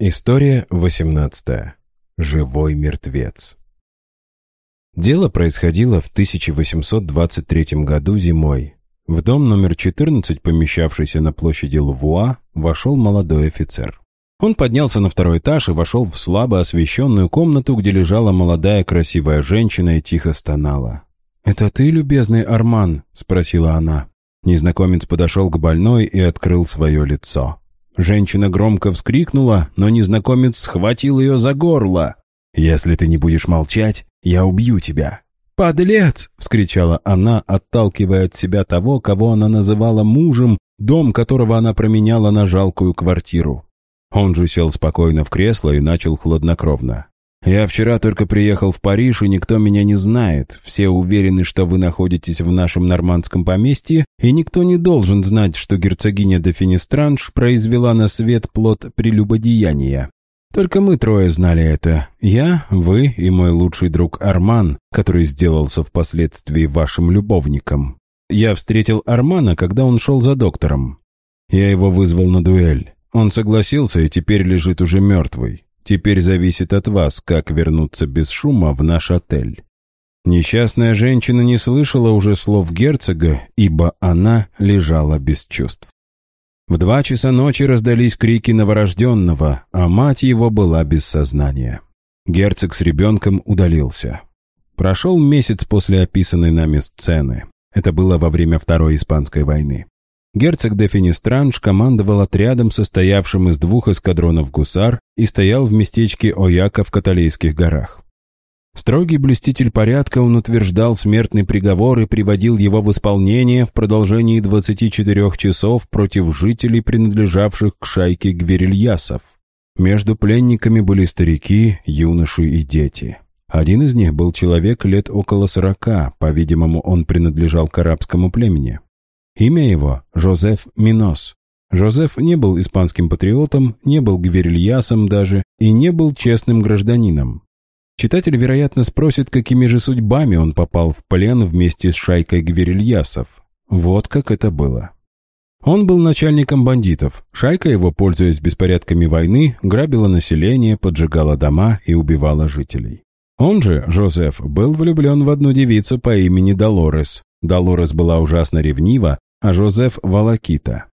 История 18. Живой мертвец. Дело происходило в 1823 году зимой. В дом номер 14, помещавшийся на площади Лувуа, вошел молодой офицер. Он поднялся на второй этаж и вошел в слабо освещенную комнату, где лежала молодая красивая женщина и тихо стонала. «Это ты, любезный Арман?» — спросила она. Незнакомец подошел к больной и открыл свое лицо. Женщина громко вскрикнула, но незнакомец схватил ее за горло. «Если ты не будешь молчать, я убью тебя». «Подлец!» — вскричала она, отталкивая от себя того, кого она называла мужем, дом которого она променяла на жалкую квартиру. Он же сел спокойно в кресло и начал хладнокровно. «Я вчера только приехал в Париж, и никто меня не знает. Все уверены, что вы находитесь в нашем нормандском поместье, и никто не должен знать, что герцогиня де Финистранж произвела на свет плод прелюбодеяния. Только мы трое знали это. Я, вы и мой лучший друг Арман, который сделался впоследствии вашим любовником. Я встретил Армана, когда он шел за доктором. Я его вызвал на дуэль. Он согласился и теперь лежит уже мертвый. Теперь зависит от вас, как вернуться без шума в наш отель». Несчастная женщина не слышала уже слов герцога, ибо она лежала без чувств. В два часа ночи раздались крики новорожденного, а мать его была без сознания. Герцог с ребенком удалился. Прошел месяц после описанной нами сцены. Это было во время Второй Испанской войны. Герцог де Финистранж командовал отрядом, состоявшим из двух эскадронов гусар, и стоял в местечке Ояка в Каталейских горах. Строгий блюститель порядка, он утверждал смертный приговор и приводил его в исполнение в продолжении 24 часов против жителей, принадлежавших к шайке гверильясов. Между пленниками были старики, юноши и дети. Один из них был человек лет около сорока, по-видимому, он принадлежал к арабскому племени. Имя его – Жозеф Минос. Жозеф не был испанским патриотом, не был гверильясом даже и не был честным гражданином. Читатель, вероятно, спросит, какими же судьбами он попал в плен вместе с шайкой гверильясов. Вот как это было. Он был начальником бандитов. Шайка его, пользуясь беспорядками войны, грабила население, поджигала дома и убивала жителей. Он же, Жозеф, был влюблен в одну девицу по имени Долорес. Долорес была ужасно ревнива а Жозеф – Волокита.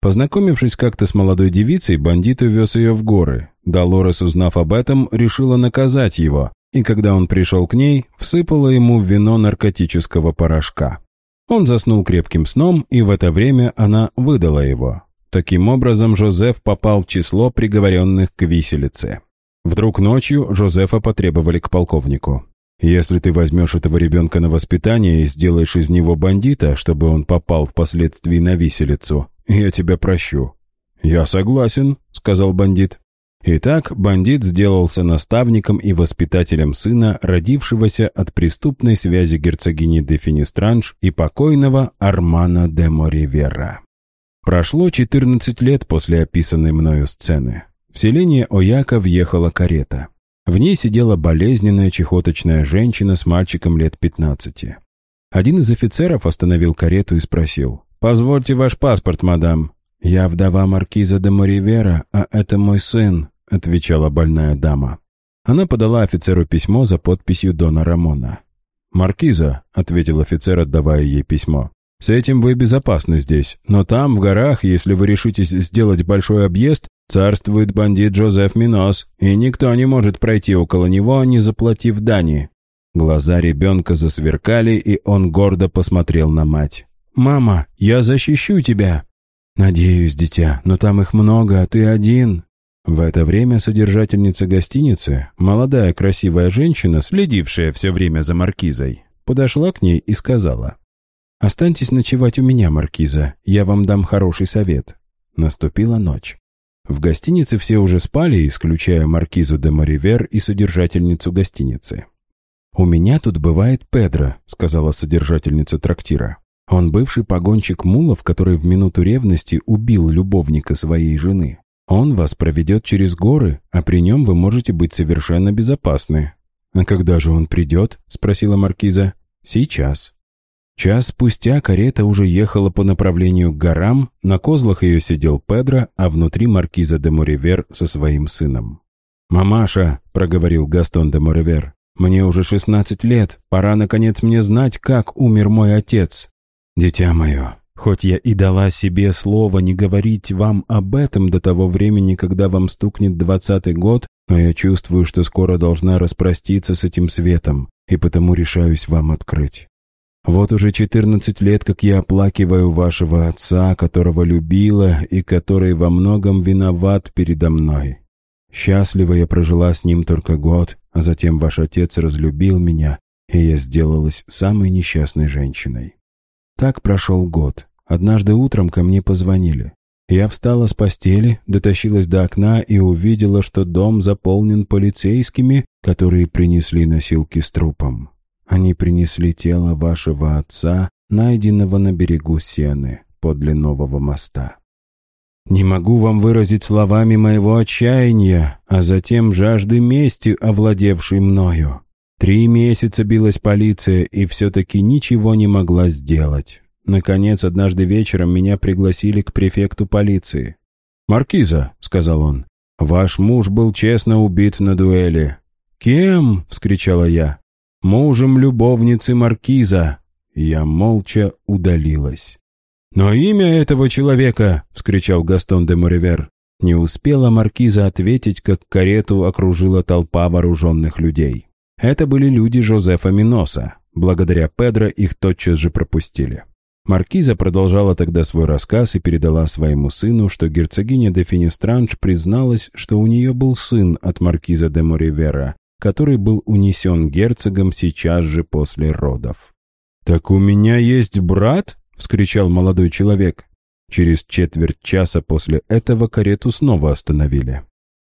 Познакомившись как-то с молодой девицей, бандит увез ее в горы. Долорес, узнав об этом, решила наказать его, и когда он пришел к ней, всыпала ему вино наркотического порошка. Он заснул крепким сном, и в это время она выдала его. Таким образом, Жозеф попал в число приговоренных к виселице. Вдруг ночью Жозефа потребовали к полковнику. Если ты возьмешь этого ребенка на воспитание и сделаешь из него бандита, чтобы он попал впоследствии на виселицу, я тебя прощу». «Я согласен», — сказал бандит. Итак, бандит сделался наставником и воспитателем сына, родившегося от преступной связи герцогини де Финистранж и покойного Армана де Моривера. Прошло 14 лет после описанной мною сцены. В селение Ояка въехала карета. В ней сидела болезненная чехоточная женщина с мальчиком лет 15. Один из офицеров остановил карету и спросил. «Позвольте ваш паспорт, мадам». «Я вдова маркиза де Моривера, а это мой сын», — отвечала больная дама. Она подала офицеру письмо за подписью Дона Рамона. «Маркиза», — ответил офицер, отдавая ей письмо. «С этим вы безопасны здесь, но там, в горах, если вы решитесь сделать большой объезд, Царствует бандит Джозеф Минос, и никто не может пройти около него, не заплатив дани». Глаза ребенка засверкали, и он гордо посмотрел на мать. «Мама, я защищу тебя!» «Надеюсь, дитя, но там их много, а ты один». В это время содержательница гостиницы, молодая красивая женщина, следившая все время за маркизой, подошла к ней и сказала. «Останьтесь ночевать у меня, маркиза, я вам дам хороший совет». Наступила ночь. В гостинице все уже спали, исключая маркизу де Маривер и содержательницу гостиницы. «У меня тут бывает Педро», — сказала содержательница трактира. «Он бывший погонщик мулов, который в минуту ревности убил любовника своей жены. Он вас проведет через горы, а при нем вы можете быть совершенно безопасны». «А когда же он придет?» — спросила маркиза. «Сейчас». Час спустя карета уже ехала по направлению к горам, на козлах ее сидел Педро, а внутри маркиза де Моривер со своим сыном. «Мамаша», — проговорил Гастон де Моривер, — «мне уже шестнадцать лет, пора, наконец, мне знать, как умер мой отец». «Дитя мое, хоть я и дала себе слово не говорить вам об этом до того времени, когда вам стукнет двадцатый год, но я чувствую, что скоро должна распроститься с этим светом, и потому решаюсь вам открыть. Вот уже четырнадцать лет, как я оплакиваю вашего отца, которого любила и который во многом виноват передо мной. Счастливо я прожила с ним только год, а затем ваш отец разлюбил меня, и я сделалась самой несчастной женщиной. Так прошел год. Однажды утром ко мне позвонили. Я встала с постели, дотащилась до окна и увидела, что дом заполнен полицейскими, которые принесли носилки с трупом. Они принесли тело вашего отца, найденного на берегу Сены, подле нового моста. Не могу вам выразить словами моего отчаяния, а затем жажды мести, овладевшей мною. Три месяца билась полиция и все-таки ничего не могла сделать. Наконец, однажды вечером меня пригласили к префекту полиции. «Маркиза», — сказал он, — «ваш муж был честно убит на дуэли». «Кем?» — вскричала я мужем любовницы маркиза. Я молча удалилась. «Но имя этого человека!» — вскричал Гастон де Моривер. Не успела маркиза ответить, как карету окружила толпа вооруженных людей. Это были люди Жозефа Миноса. Благодаря Педро их тотчас же пропустили. Маркиза продолжала тогда свой рассказ и передала своему сыну, что герцогиня де Финистранж призналась, что у нее был сын от маркиза де Моривера, который был унесен герцогом сейчас же после родов. «Так у меня есть брат?» — вскричал молодой человек. Через четверть часа после этого карету снова остановили.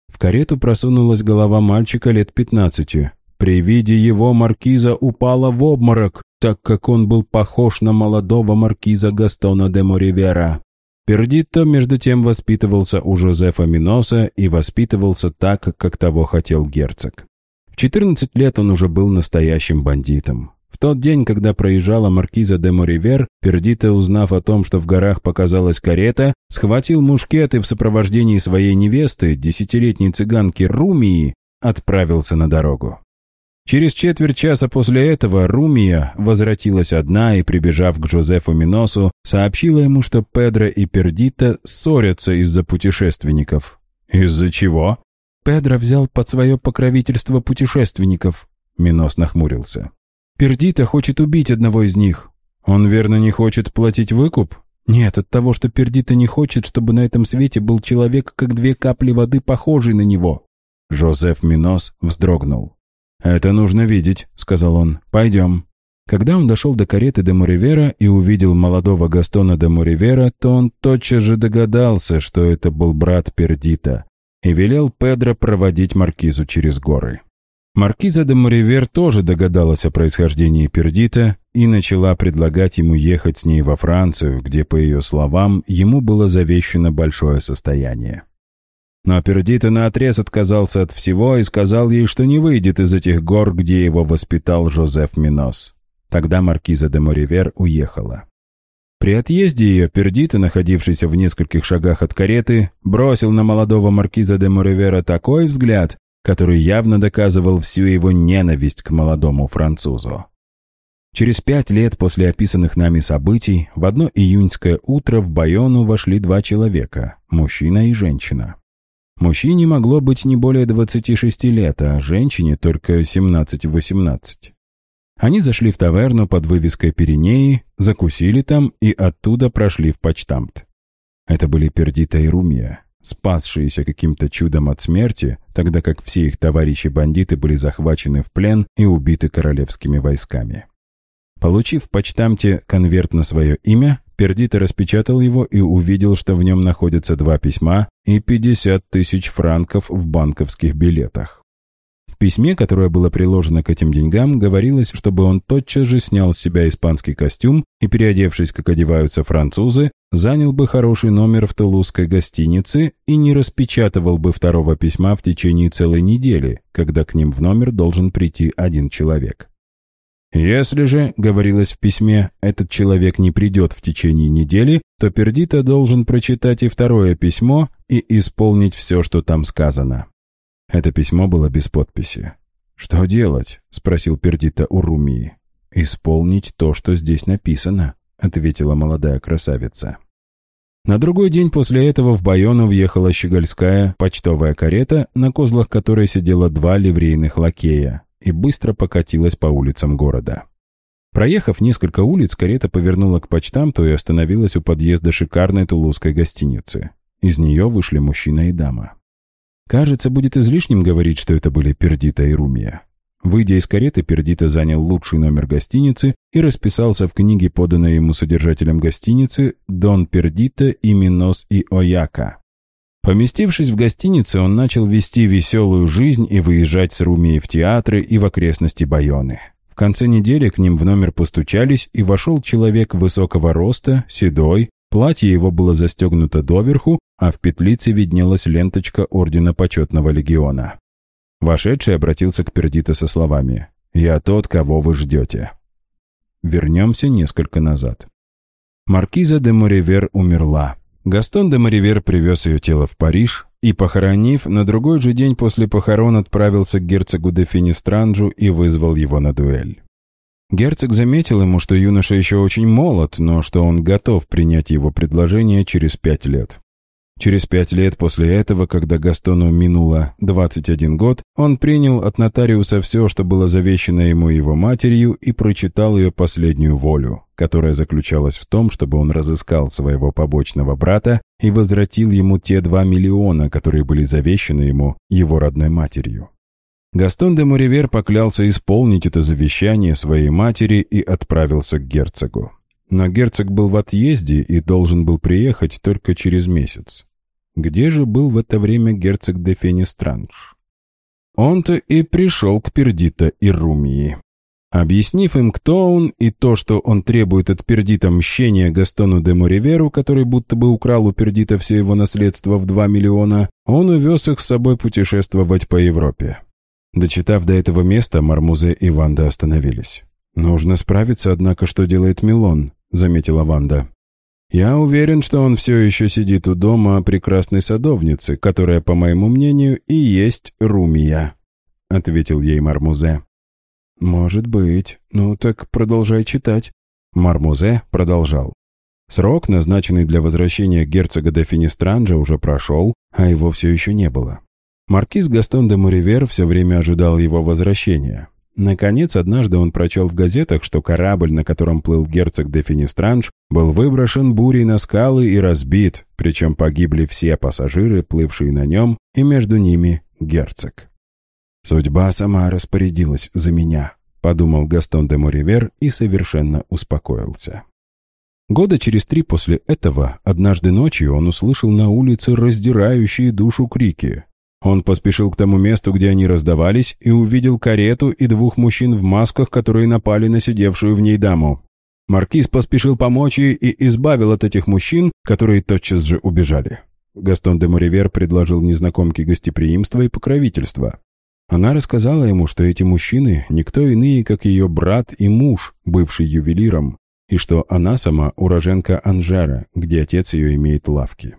В карету просунулась голова мальчика лет пятнадцати. При виде его маркиза упала в обморок, так как он был похож на молодого маркиза Гастона де Моривера. Пердитто, между тем, воспитывался у Жозефа Миноса и воспитывался так, как того хотел герцог. В 14 лет он уже был настоящим бандитом. В тот день, когда проезжала маркиза де Моривер, Пердита, узнав о том, что в горах показалась карета, схватил мушкет и в сопровождении своей невесты, десятилетней цыганки Румии, отправился на дорогу. Через четверть часа после этого Румия возвратилась одна и, прибежав к Жозефу Миносу, сообщила ему, что Педро и Пердита ссорятся из-за путешественников. «Из-за чего?» Педро взял под свое покровительство путешественников. Минос нахмурился. Пердита хочет убить одного из них. Он верно не хочет платить выкуп? Нет, от того, что Пердита не хочет, чтобы на этом свете был человек, как две капли воды, похожий на него. Жозеф Минос вздрогнул. «Это нужно видеть», — сказал он. «Пойдем». Когда он дошел до кареты де Моривера и увидел молодого Гастона де Моривера, то он тотчас же догадался, что это был брат Пердита, и велел Педро проводить маркизу через горы. Маркиза де Моривер тоже догадалась о происхождении Пердита и начала предлагать ему ехать с ней во Францию, где, по ее словам, ему было завещено большое состояние. Но Пердита наотрез отказался от всего и сказал ей, что не выйдет из этих гор, где его воспитал Жозеф Минос. Тогда маркиза де Моривер уехала. При отъезде ее Пердита, находившийся в нескольких шагах от кареты, бросил на молодого маркиза де Моревера такой взгляд, который явно доказывал всю его ненависть к молодому французу. Через пять лет после описанных нами событий в одно июньское утро в Байону вошли два человека – мужчина и женщина. Мужчине могло быть не более 26 лет, а женщине только 17-18. Они зашли в таверну под вывеской Пиренеи, закусили там и оттуда прошли в почтамт. Это были Пердита и Румия, спасшиеся каким-то чудом от смерти, тогда как все их товарищи-бандиты были захвачены в плен и убиты королевскими войсками. Получив в почтамте конверт на свое имя, Пердита распечатал его и увидел, что в нем находятся два письма и 50 тысяч франков в банковских билетах. В письме, которое было приложено к этим деньгам, говорилось, чтобы он тотчас же снял с себя испанский костюм и, переодевшись, как одеваются французы, занял бы хороший номер в тулузской гостинице и не распечатывал бы второго письма в течение целой недели, когда к ним в номер должен прийти один человек. Если же, говорилось в письме, этот человек не придет в течение недели, то Пердита должен прочитать и второе письмо и исполнить все, что там сказано. Это письмо было без подписи. «Что делать?» — спросил Пердита у Румии. «Исполнить то, что здесь написано», — ответила молодая красавица. На другой день после этого в Байону въехала щегольская почтовая карета, на козлах которой сидело два ливрейных лакея, и быстро покатилась по улицам города. Проехав несколько улиц, карета повернула к почтамту и остановилась у подъезда шикарной тулузской гостиницы. Из нее вышли мужчина и дама. Кажется, будет излишним говорить, что это были Пердита и Румия. Выйдя из кареты, Пердита занял лучший номер гостиницы и расписался в книге, поданной ему содержателем гостиницы «Дон Пердита и Минос и Ояка». Поместившись в гостинице, он начал вести веселую жизнь и выезжать с Румией в театры и в окрестности Байоны. В конце недели к ним в номер постучались, и вошел человек высокого роста, седой, платье его было застегнуто доверху, а в петлице виднелась ленточка Ордена Почетного Легиона. Вошедший обратился к Пердито со словами «Я тот, кого вы ждете». Вернемся несколько назад. Маркиза де Моривер умерла. Гастон де Моривер привез ее тело в Париж и, похоронив, на другой же день после похорон отправился к герцогу де Финистранджу и вызвал его на дуэль. Герцог заметил ему, что юноша еще очень молод, но что он готов принять его предложение через пять лет. Через пять лет после этого, когда Гастону минуло 21 год, он принял от нотариуса все, что было завещено ему его матерью, и прочитал ее последнюю волю, которая заключалась в том, чтобы он разыскал своего побочного брата и возвратил ему те два миллиона, которые были завещены ему его родной матерью. Гастон де Муривер поклялся исполнить это завещание своей матери и отправился к герцогу. Но герцог был в отъезде и должен был приехать только через месяц. Где же был в это время герцог де Фенистранж? Он-то и пришел к Пердита и Румии. Объяснив им, кто он и то, что он требует от Пердита мщения Гастону де Мориверу, который будто бы украл у Пердита все его наследство в 2 миллиона, он увез их с собой путешествовать по Европе. Дочитав до этого места, Мармузе и Ванда остановились. «Нужно справиться, однако, что делает Милон», — заметила Ванда. «Я уверен, что он все еще сидит у дома прекрасной садовницы, которая, по моему мнению, и есть Румия», — ответил ей Мармузе. «Может быть. Ну так продолжай читать». Мармузе продолжал. Срок, назначенный для возвращения герцога де Финистранджа, уже прошел, а его все еще не было. Маркиз Гастон де Муривер все время ожидал его возвращения. Наконец, однажды он прочел в газетах, что корабль, на котором плыл герцог де Финистранж, был выброшен бурей на скалы и разбит, причем погибли все пассажиры, плывшие на нем, и между ними герцог. «Судьба сама распорядилась за меня», — подумал Гастон де Моривер и совершенно успокоился. Года через три после этого, однажды ночью он услышал на улице раздирающие душу крики. Он поспешил к тому месту, где они раздавались, и увидел карету и двух мужчин в масках, которые напали на сидевшую в ней даму. Маркиз поспешил помочь ей и избавил от этих мужчин, которые тотчас же убежали. Гастон де Моривер предложил незнакомке гостеприимство и покровительство. Она рассказала ему, что эти мужчины – никто иные, как ее брат и муж, бывший ювелиром, и что она сама уроженка Анжера, где отец ее имеет лавки.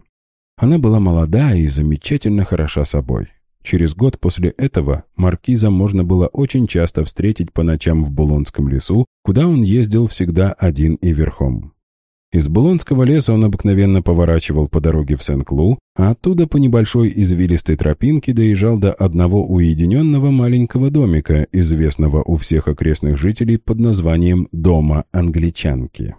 Она была молода и замечательно хороша собой. Через год после этого маркиза можно было очень часто встретить по ночам в Булонском лесу, куда он ездил всегда один и верхом. Из Булонского леса он обыкновенно поворачивал по дороге в Сен-Клу, а оттуда по небольшой извилистой тропинке доезжал до одного уединенного маленького домика, известного у всех окрестных жителей под названием «Дома англичанки».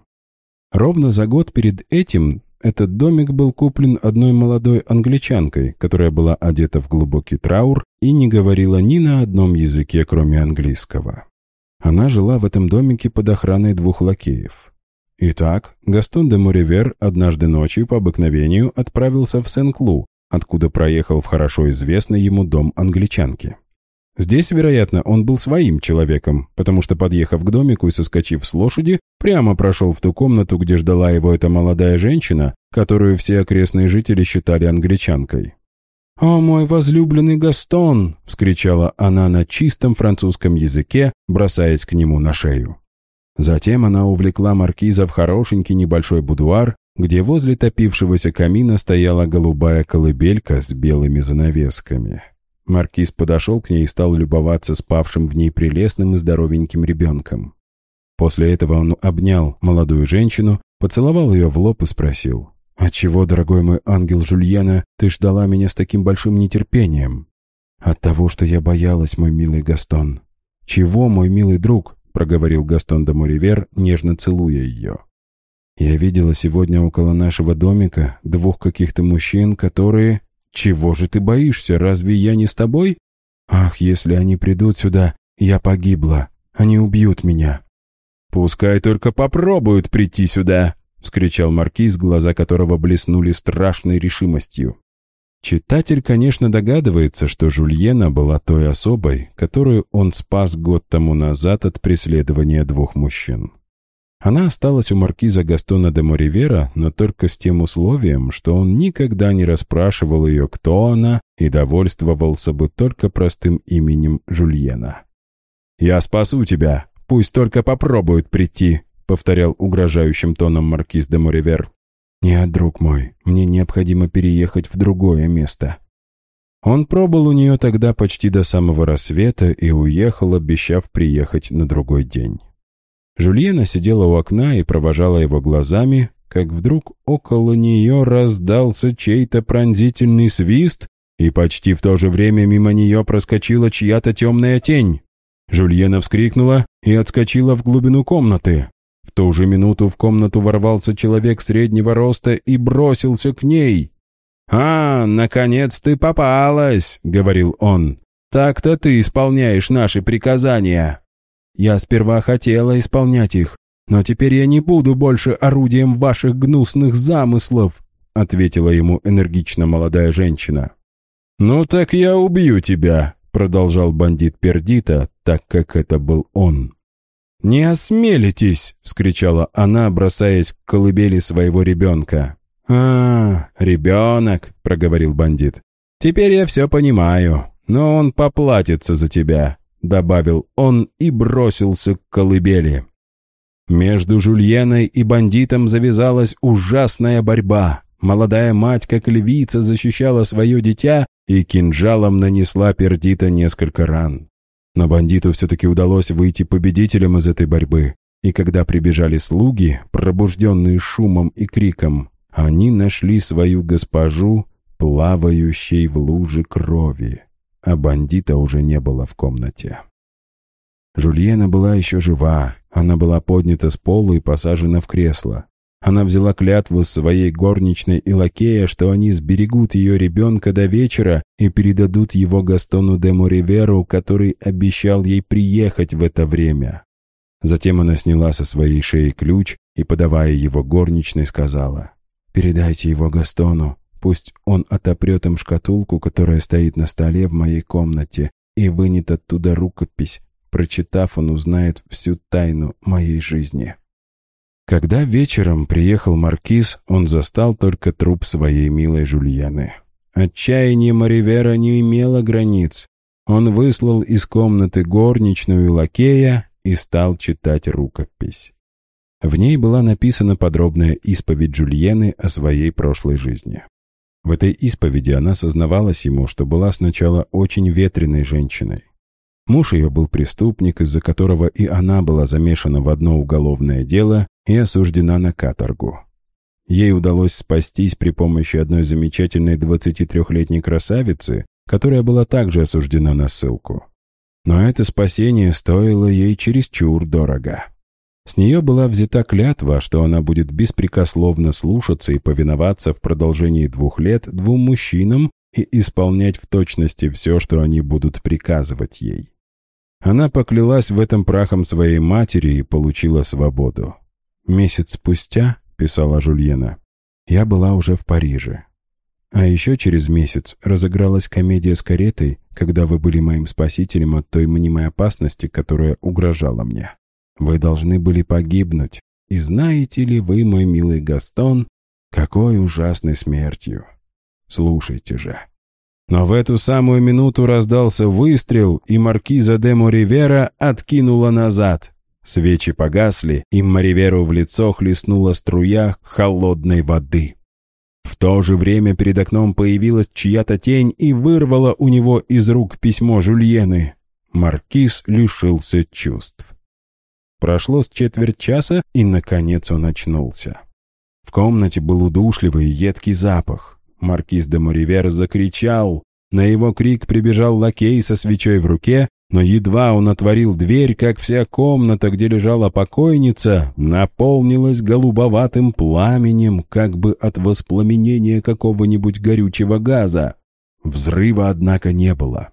Ровно за год перед этим этот домик был куплен одной молодой англичанкой, которая была одета в глубокий траур и не говорила ни на одном языке, кроме английского. Она жила в этом домике под охраной двух лакеев. Итак, Гастон де Моривер однажды ночью по обыкновению отправился в Сен-Клу, откуда проехал в хорошо известный ему дом англичанки. Здесь, вероятно, он был своим человеком, потому что, подъехав к домику и соскочив с лошади, прямо прошел в ту комнату, где ждала его эта молодая женщина, которую все окрестные жители считали англичанкой. «О, мой возлюбленный Гастон!» — вскричала она на чистом французском языке, бросаясь к нему на шею. Затем она увлекла маркиза в хорошенький небольшой будуар, где возле топившегося камина стояла голубая колыбелька с белыми занавесками. Маркиз подошел к ней и стал любоваться спавшим в ней прелестным и здоровеньким ребенком. После этого он обнял молодую женщину, поцеловал ее в лоб и спросил, «Отчего, дорогой мой ангел Жульена, ты ждала меня с таким большим нетерпением?» «От того, что я боялась, мой милый Гастон». «Чего, мой милый друг?» — проговорил Гастон де Моривер, нежно целуя ее. «Я видела сегодня около нашего домика двух каких-то мужчин, которые...» «Чего же ты боишься? Разве я не с тобой?» «Ах, если они придут сюда, я погибла. Они убьют меня». «Пускай только попробуют прийти сюда!» — вскричал маркиз, глаза которого блеснули страшной решимостью. Читатель, конечно, догадывается, что Жульена была той особой, которую он спас год тому назад от преследования двух мужчин. Она осталась у маркиза Гастона де Моривера, но только с тем условием, что он никогда не расспрашивал ее, кто она, и довольствовался бы только простым именем Жульена. «Я спасу тебя, пусть только попробуют прийти», повторял угрожающим тоном маркиз де Моривер. «Нет, друг мой, мне необходимо переехать в другое место». Он пробыл у нее тогда почти до самого рассвета и уехал, обещав приехать на другой день. Жульена сидела у окна и провожала его глазами, как вдруг около нее раздался чей-то пронзительный свист, и почти в то же время мимо нее проскочила чья-то темная тень. Жульена вскрикнула и отскочила в глубину комнаты. В ту же минуту в комнату ворвался человек среднего роста и бросился к ней. «А, наконец ты попалась!» — говорил он. «Так-то ты исполняешь наши приказания!» «Я сперва хотела исполнять их, но теперь я не буду больше орудием ваших гнусных замыслов», — ответила ему энергично молодая женщина. «Ну так я убью тебя», — продолжал бандит Пердита, так как это был он. «Не осмелитесь!» — вскричала она, бросаясь к колыбели своего ребенка. «А, ребенок!» — проговорил бандит. «Теперь я все понимаю, но он поплатится за тебя», — добавил он и бросился к колыбели. Между Жульеной и бандитом завязалась ужасная борьба. Молодая мать, как львица, защищала свое дитя и кинжалом нанесла Пердита несколько ран. Но бандиту все-таки удалось выйти победителем из этой борьбы, и когда прибежали слуги, пробужденные шумом и криком, они нашли свою госпожу, плавающей в луже крови, а бандита уже не было в комнате. Жульена была еще жива, она была поднята с пола и посажена в кресло. Она взяла клятву своей горничной и лакея, что они сберегут ее ребенка до вечера и передадут его Гастону де Мориверу, который обещал ей приехать в это время. Затем она сняла со своей шеи ключ и, подавая его горничной, сказала, «Передайте его Гастону, пусть он отопрет им шкатулку, которая стоит на столе в моей комнате, и вынет оттуда рукопись. Прочитав, он узнает всю тайну моей жизни». Когда вечером приехал маркиз, он застал только труп своей милой Жульены. Отчаяние Маривера не имело границ. Он выслал из комнаты горничную лакея и стал читать рукопись. В ней была написана подробная исповедь Жульены о своей прошлой жизни. В этой исповеди она сознавалась ему, что была сначала очень ветреной женщиной. Муж ее был преступник, из-за которого и она была замешана в одно уголовное дело и осуждена на каторгу. Ей удалось спастись при помощи одной замечательной 23-летней красавицы, которая была также осуждена на ссылку. Но это спасение стоило ей чересчур дорого. С нее была взята клятва, что она будет беспрекословно слушаться и повиноваться в продолжении двух лет двум мужчинам и исполнять в точности все, что они будут приказывать ей. Она поклялась в этом прахом своей матери и получила свободу. «Месяц спустя», — писала Жульена, — «я была уже в Париже. А еще через месяц разыгралась комедия с каретой, когда вы были моим спасителем от той мнимой опасности, которая угрожала мне. Вы должны были погибнуть. И знаете ли вы, мой милый Гастон, какой ужасной смертью? Слушайте же». Но в эту самую минуту раздался выстрел, и маркиза де Моривера откинула назад. Свечи погасли, и Мориверу в лицо хлестнула струя холодной воды. В то же время перед окном появилась чья-то тень и вырвала у него из рук письмо Жульены. Маркиз лишился чувств. Прошло с четверть часа, и, наконец, он очнулся. В комнате был удушливый и едкий запах. Маркиз де Моривер закричал. На его крик прибежал лакей со свечой в руке, но едва он отворил дверь, как вся комната, где лежала покойница, наполнилась голубоватым пламенем, как бы от воспламенения какого-нибудь горючего газа. Взрыва, однако, не было.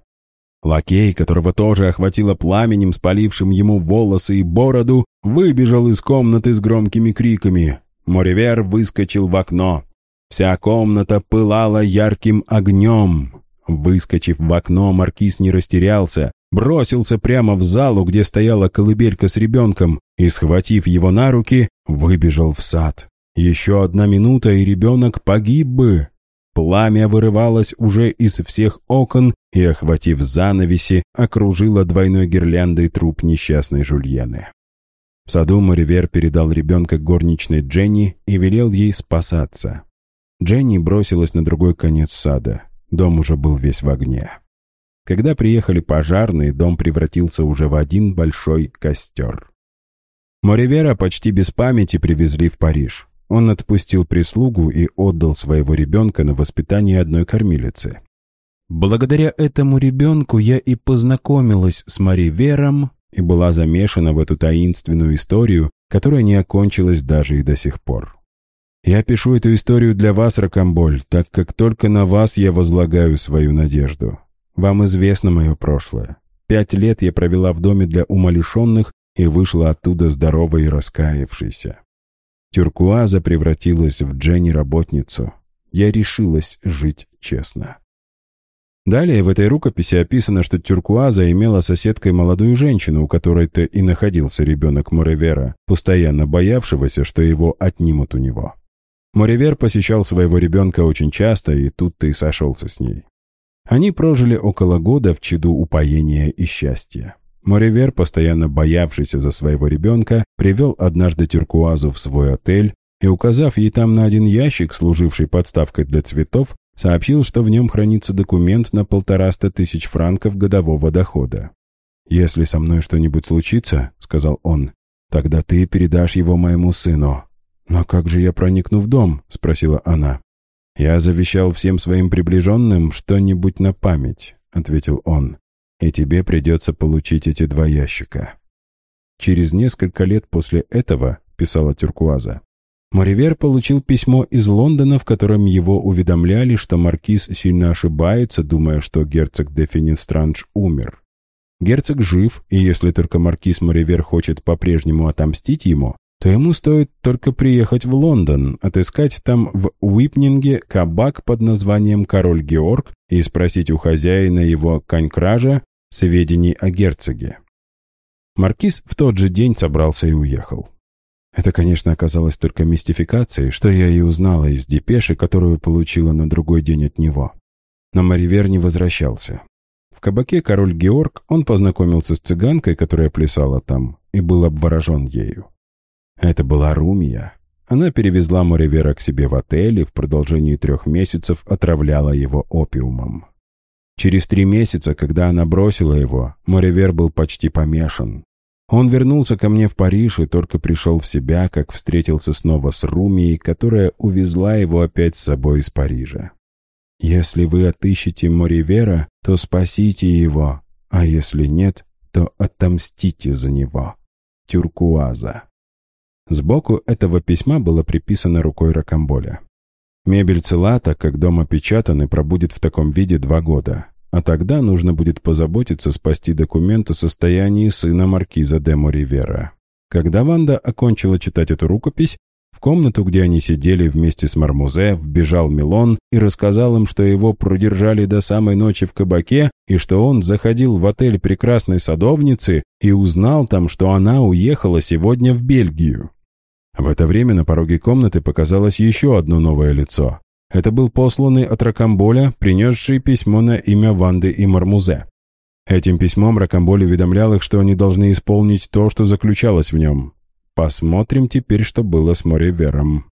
Лакей, которого тоже охватило пламенем, спалившим ему волосы и бороду, выбежал из комнаты с громкими криками. Моривер выскочил в окно. Вся комната пылала ярким огнем. Выскочив в окно, маркиз не растерялся, бросился прямо в залу, где стояла колыбелька с ребенком, и, схватив его на руки, выбежал в сад. Еще одна минута, и ребенок погиб бы. Пламя вырывалось уже из всех окон и, охватив занавеси, окружило двойной гирляндой труп несчастной Жульены. В саду Маривер передал ребенка горничной Дженни и велел ей спасаться. Дженни бросилась на другой конец сада. Дом уже был весь в огне. Когда приехали пожарные, дом превратился уже в один большой костер. Моривера почти без памяти привезли в Париж. Он отпустил прислугу и отдал своего ребенка на воспитание одной кормилицы. Благодаря этому ребенку я и познакомилась с Мари Вером и была замешана в эту таинственную историю, которая не окончилась даже и до сих пор. Я пишу эту историю для вас, Рокамболь, так как только на вас я возлагаю свою надежду. Вам известно мое прошлое. Пять лет я провела в доме для умалишенных и вышла оттуда здоровой и раскаявшейся. Тюркуаза превратилась в Дженни-работницу. Я решилась жить честно. Далее в этой рукописи описано, что Тюркуаза имела соседкой молодую женщину, у которой-то и находился ребенок Моревера, постоянно боявшегося, что его отнимут у него. Моревер посещал своего ребенка очень часто, и тут-то и сошелся с ней. Они прожили около года в чаду упоения и счастья. Моревер, постоянно боявшийся за своего ребенка, привел однажды Тюркуазу в свой отель и, указав ей там на один ящик, служивший подставкой для цветов, сообщил, что в нем хранится документ на полтораста тысяч франков годового дохода. «Если со мной что-нибудь случится, — сказал он, — тогда ты передашь его моему сыну». «Но как же я проникну в дом?» — спросила она. «Я завещал всем своим приближенным что-нибудь на память», — ответил он. «И тебе придется получить эти два ящика». Через несколько лет после этого, писала Тюркуаза, Моривер получил письмо из Лондона, в котором его уведомляли, что маркиз сильно ошибается, думая, что герцог де Финистранж умер. Герцог жив, и если только маркиз Моривер хочет по-прежнему отомстить ему, то ему стоит только приехать в Лондон, отыскать там в Уипнинге кабак под названием «Король Георг» и спросить у хозяина его конькража сведений о герцоге. Маркиз в тот же день собрался и уехал. Это, конечно, оказалось только мистификацией, что я и узнала из депеши, которую получила на другой день от него. Но Маривер не возвращался. В кабаке «Король Георг» он познакомился с цыганкой, которая плясала там, и был обворожен ею. Это была Румия. Она перевезла Моривера к себе в отель и в продолжении трех месяцев отравляла его опиумом. Через три месяца, когда она бросила его, Моривер был почти помешан. Он вернулся ко мне в Париж и только пришел в себя, как встретился снова с Румией, которая увезла его опять с собой из Парижа. Если вы отыщете Моривера, то спасите его, а если нет, то отомстите за него. Тюркуаза. Сбоку этого письма было приписано рукой Рокамболя. Мебель Целата, как дом опечатан и пробудет в таком виде два года. А тогда нужно будет позаботиться спасти документ о состоянии сына маркиза де Моривера. Когда Ванда окончила читать эту рукопись, в комнату, где они сидели вместе с Мармузе, вбежал Милон и рассказал им, что его продержали до самой ночи в кабаке и что он заходил в отель прекрасной садовницы и узнал там, что она уехала сегодня в Бельгию. В это время на пороге комнаты показалось еще одно новое лицо. Это был посланный от Ракамболя, принесший письмо на имя Ванды и Мармузе. Этим письмом Ракамболь уведомлял их, что они должны исполнить то, что заключалось в нем. Посмотрим теперь, что было с Моривером.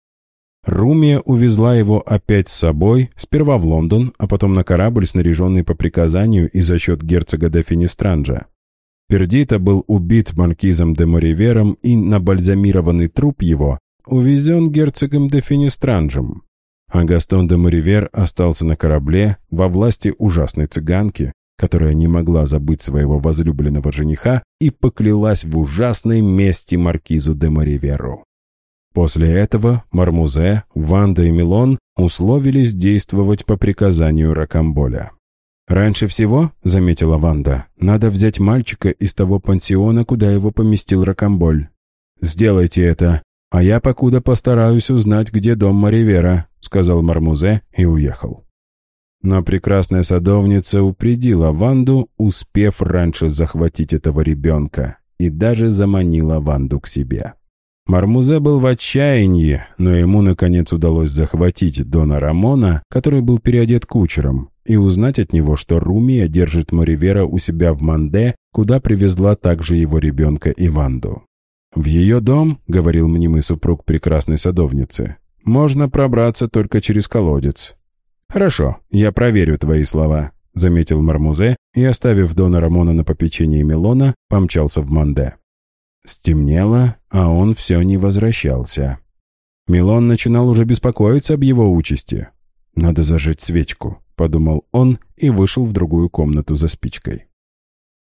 Румия увезла его опять с собой, сперва в Лондон, а потом на корабль, снаряженный по приказанию и за счет герцога де Финистранджа. Пердита был убит маркизом де Моривером и набальзамированный труп его увезен герцогом де Финистранджем. А Гастон де Моривер остался на корабле во власти ужасной цыганки, которая не могла забыть своего возлюбленного жениха и поклялась в ужасной мести маркизу де Мориверу. После этого Мармузе, Ванда и Милон условились действовать по приказанию Ракамболя. «Раньше всего, — заметила Ванда, — надо взять мальчика из того пансиона, куда его поместил Ракамболь. Сделайте это, а я покуда постараюсь узнать, где дом Маривера», — сказал Мармузе и уехал. Но прекрасная садовница упредила Ванду, успев раньше захватить этого ребенка, и даже заманила Ванду к себе. Мармузе был в отчаянии, но ему, наконец, удалось захватить Дона Рамона, который был переодет кучером, и узнать от него, что Румия держит Моривера у себя в Манде, куда привезла также его ребенка Иванду. «В ее дом, — говорил мнимый супруг прекрасной садовницы, — можно пробраться только через колодец». «Хорошо, я проверю твои слова», — заметил Мармузе и, оставив Дона Рамона на попечении Милона, помчался в Манде. Стемнело, а он все не возвращался. Милон начинал уже беспокоиться об его участи. «Надо зажечь свечку», — подумал он и вышел в другую комнату за спичкой.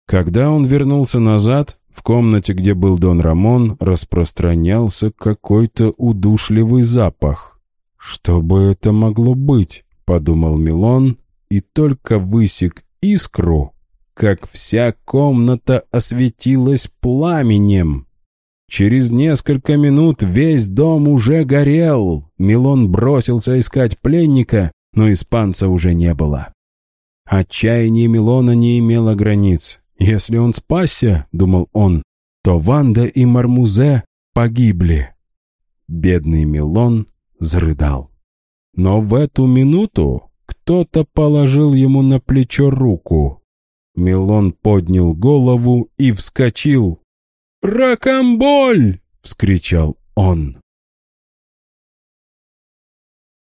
Когда он вернулся назад, в комнате, где был Дон Рамон, распространялся какой-то удушливый запах. «Что бы это могло быть?» — подумал Милон, и только высек искру, как вся комната осветилась пламенем. Через несколько минут весь дом уже горел. Милон бросился искать пленника, но испанца уже не было. Отчаяние Милона не имело границ. Если он спасся, думал он, то Ванда и Мармузе погибли. Бедный Милон зарыдал. Но в эту минуту кто-то положил ему на плечо руку. Милон поднял голову и вскочил. «Ракомболь!» — вскричал он.